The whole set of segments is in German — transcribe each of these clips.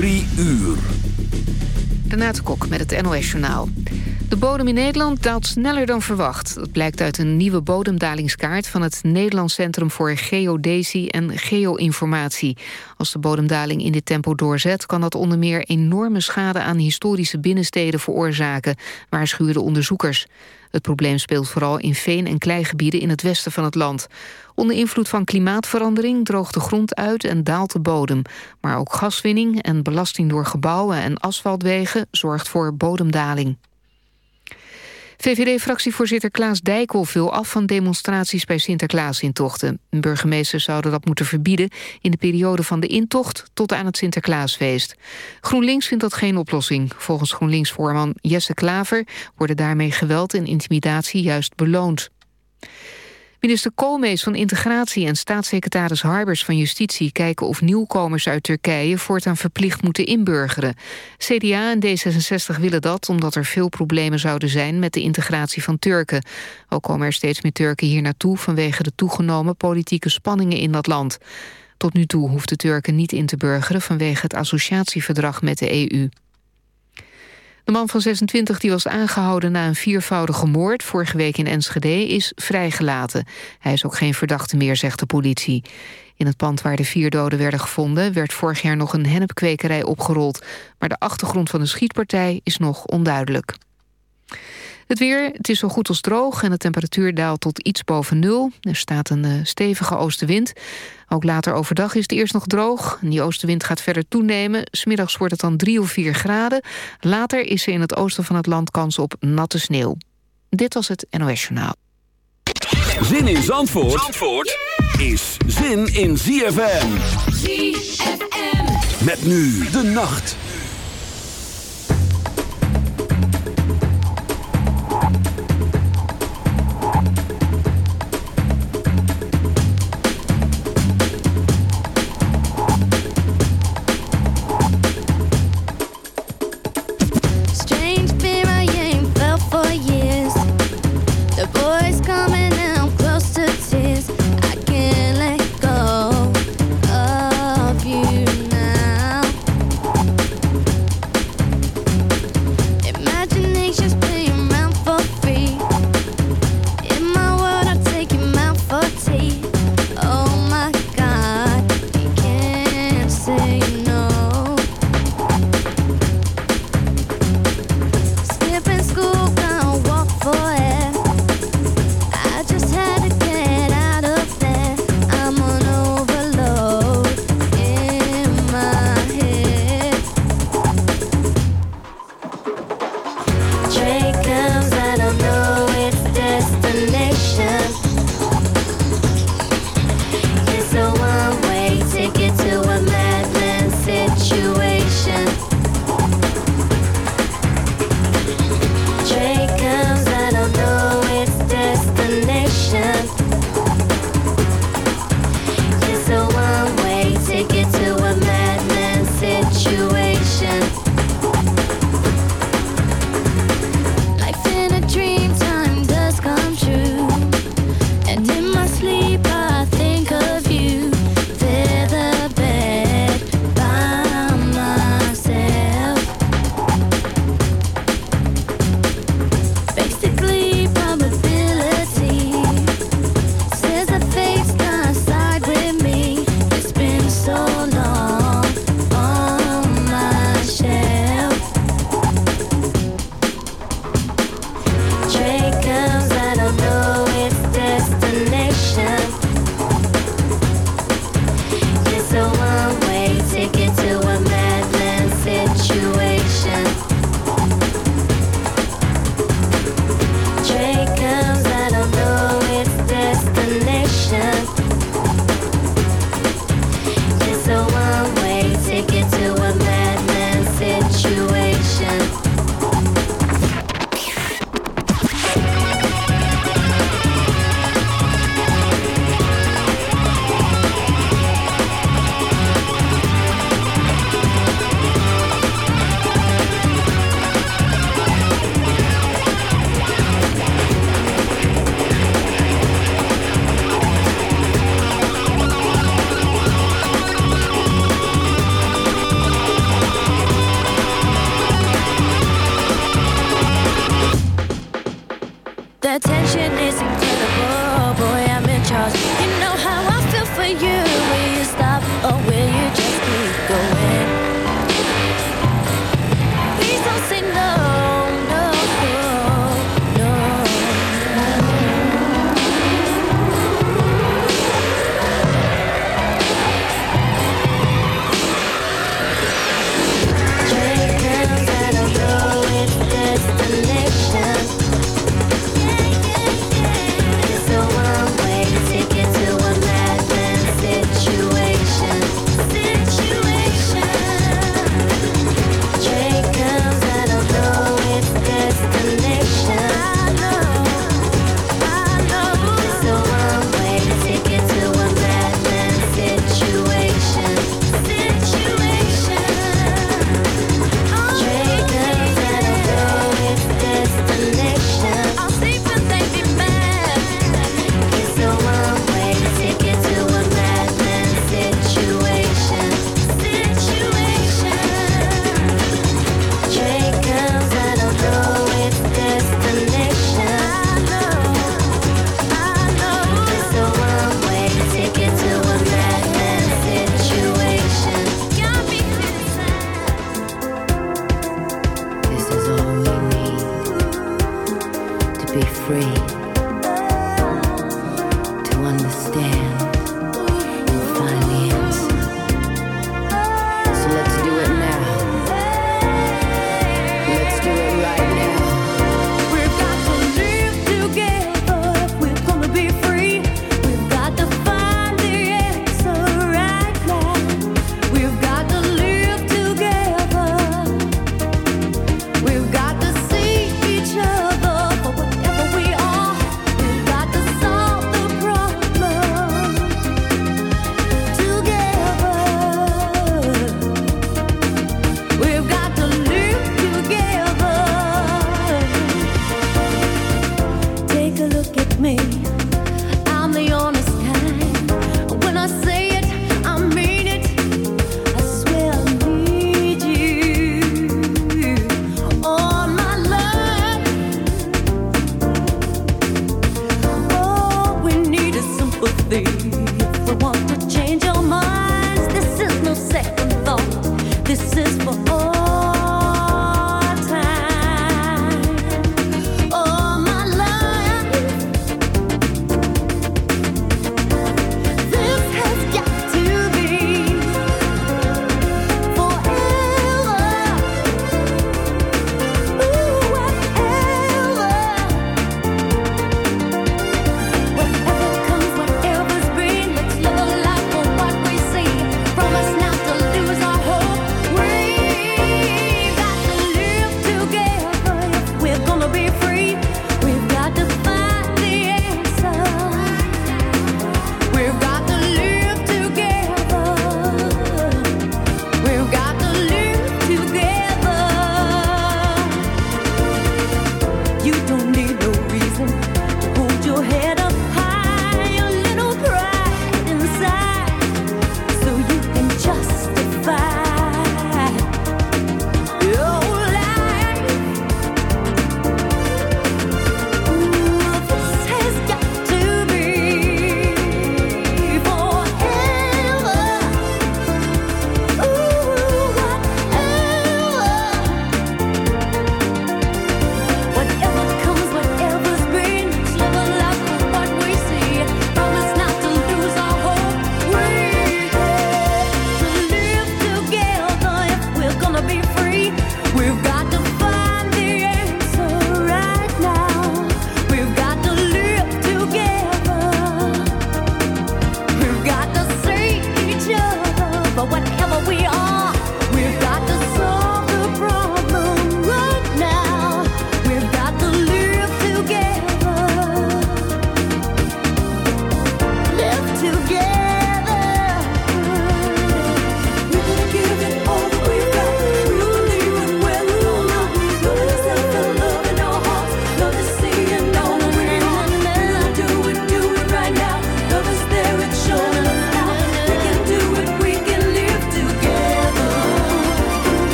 Drie uur. Renate Kok met het NOS Journaal. De bodem in Nederland daalt sneller dan verwacht. Dat blijkt uit een nieuwe bodemdalingskaart... van het Nederlands Centrum voor Geodesie en Geoinformatie. Als de bodemdaling in dit tempo doorzet... kan dat onder meer enorme schade aan historische binnensteden veroorzaken... waarschuwen de onderzoekers. Het probleem speelt vooral in veen- en kleigebieden in het westen van het land. Onder invloed van klimaatverandering droogt de grond uit en daalt de bodem. Maar ook gaswinning en belasting door gebouwen en asfaltwegen zorgt voor bodemdaling. VVD-fractievoorzitter Klaas Dijkhoff wil af van demonstraties bij Sinterklaasintochten. Burgemeesters zouden dat moeten verbieden in de periode van de intocht tot aan het Sinterklaasfeest. GroenLinks vindt dat geen oplossing. Volgens GroenLinks-voorman Jesse Klaver worden daarmee geweld en intimidatie juist beloond. Minister Koolmees van Integratie en staatssecretaris Harbers van Justitie kijken of nieuwkomers uit Turkije voortaan verplicht moeten inburgeren. CDA en D66 willen dat omdat er veel problemen zouden zijn met de integratie van Turken. Ook komen er steeds meer Turken hier naartoe vanwege de toegenomen politieke spanningen in dat land. Tot nu toe hoeft de Turken niet in te burgeren vanwege het associatieverdrag met de EU. De man van 26 die was aangehouden na een viervoudige moord... vorige week in Enschede, is vrijgelaten. Hij is ook geen verdachte meer, zegt de politie. In het pand waar de vier doden werden gevonden... werd vorig jaar nog een hennepkwekerij opgerold. Maar de achtergrond van de schietpartij is nog onduidelijk. Het weer, het is zo goed als droog en de temperatuur daalt tot iets boven nul. Er staat een uh, stevige oostenwind. Ook later overdag is het eerst nog droog. En die oostenwind gaat verder toenemen. Smiddags wordt het dan 3 of 4 graden. Later is er in het oosten van het land kans op natte sneeuw. Dit was het NOS Journaal. Zin in Zandvoort, Zandvoort is zin in ZFM. ZFM. Met nu de nacht.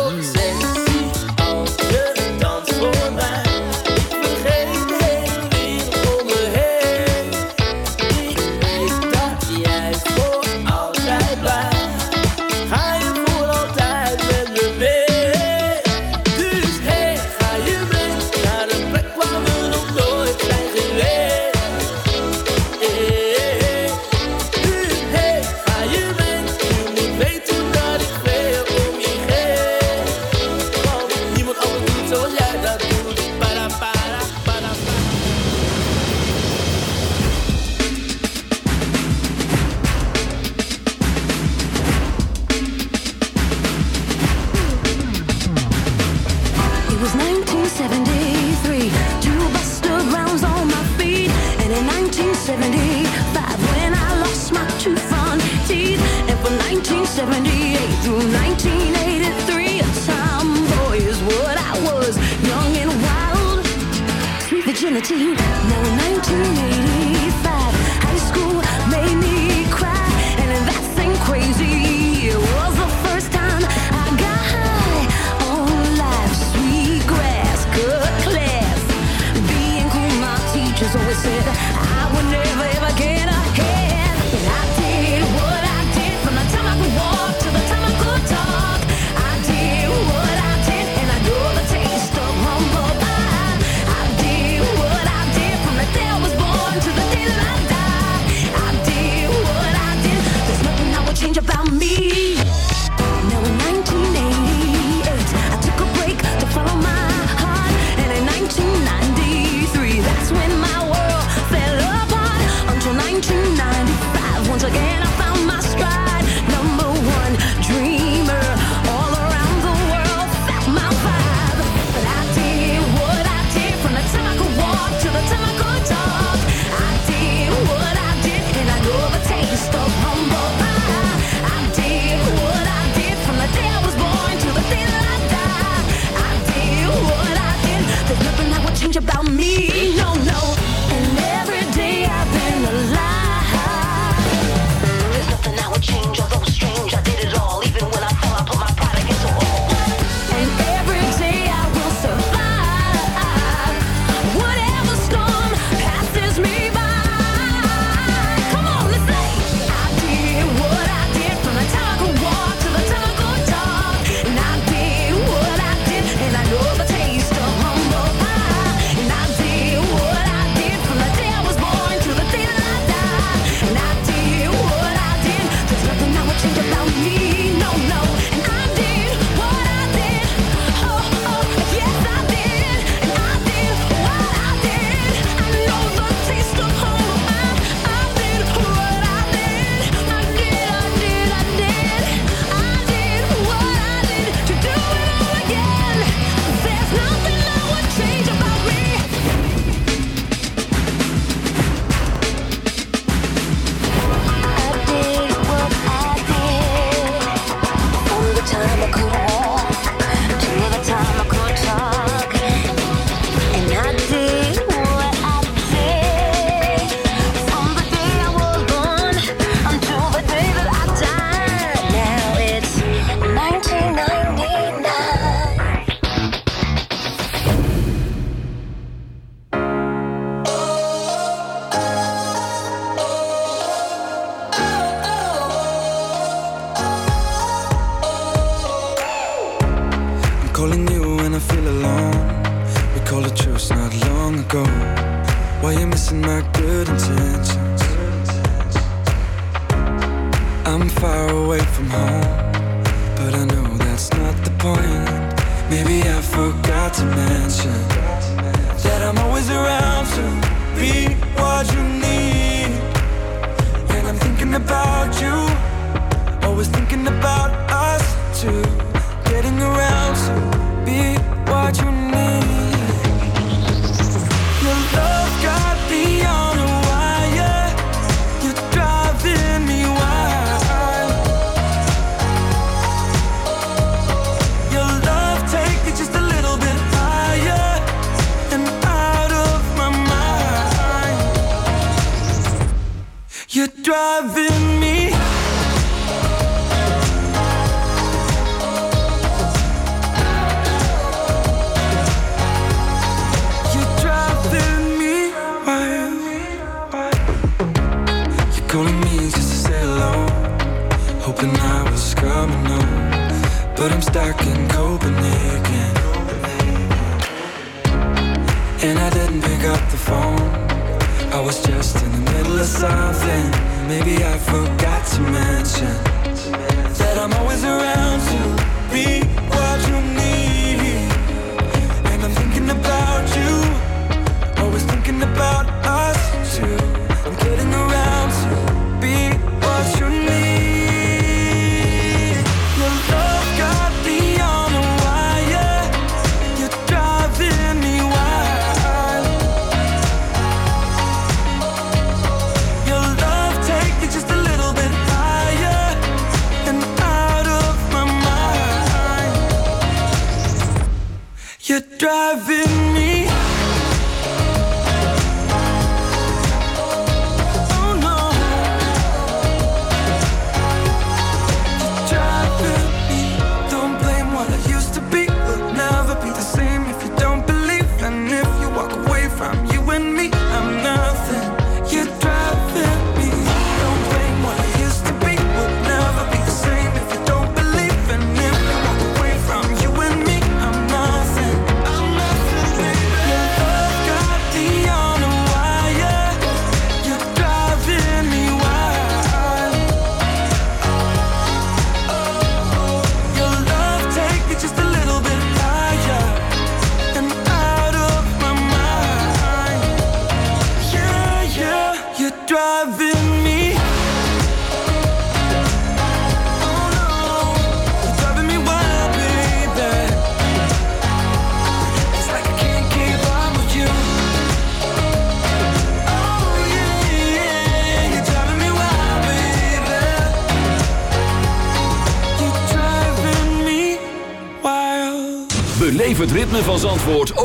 oh to once again.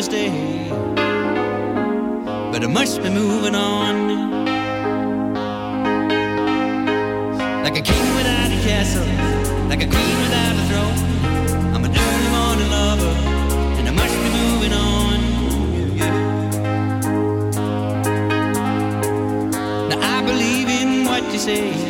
mistake. But I must be moving on. Like a king without a castle, like a queen without a throne. I'm an early morning lover, and I must be moving on. Yeah. Now I believe in what you say.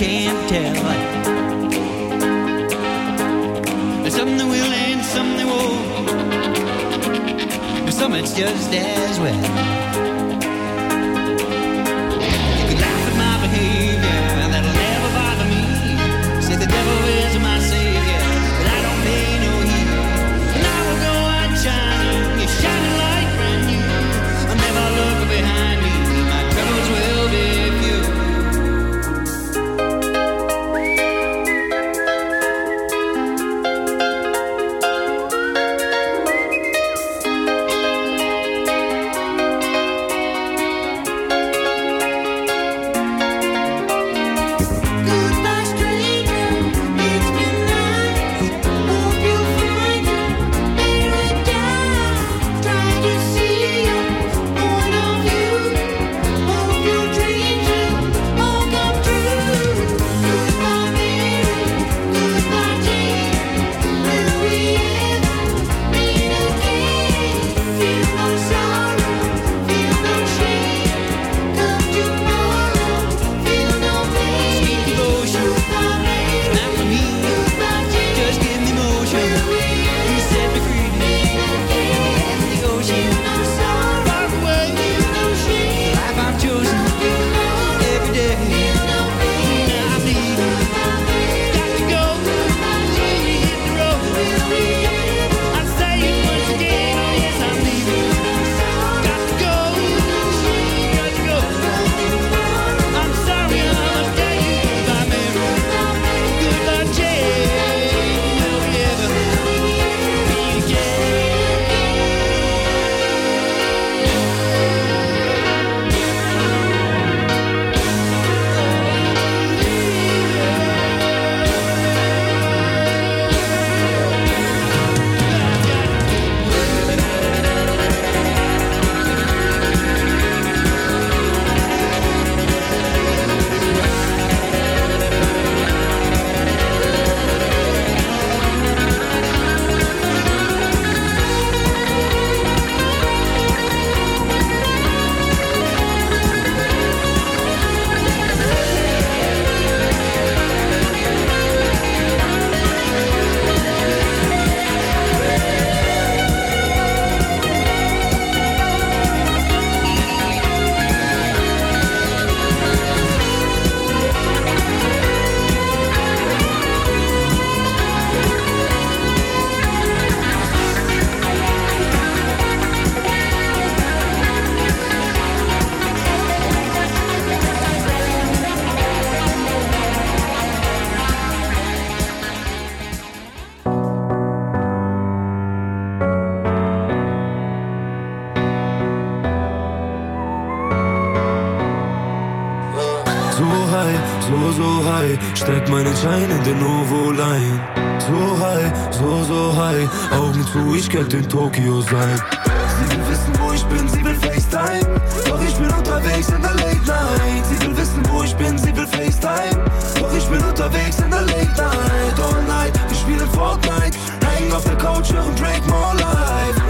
Can't tell. Some they will and some they won't. Some it's just as well. So, so high, Augen zu, ich könnte in Tokio sein. Sie will wissen, wo ich bin, sie will FaceTime. Doch ich bin unterwegs in der Late Night. Sie will wissen, wo ich bin, sie will FaceTime. Doch ich bin unterwegs in der Late Night. All night, wir spielen Fortnite. Hängen auf der Couch, hören Drake More Life.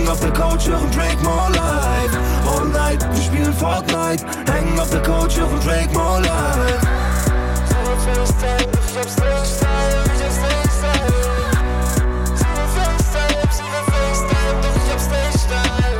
Hängen auf der Couch, hören Drake More Life. All night, wir spielen Fortnite. Hängen auf der Couch, hören Drake More Life. Like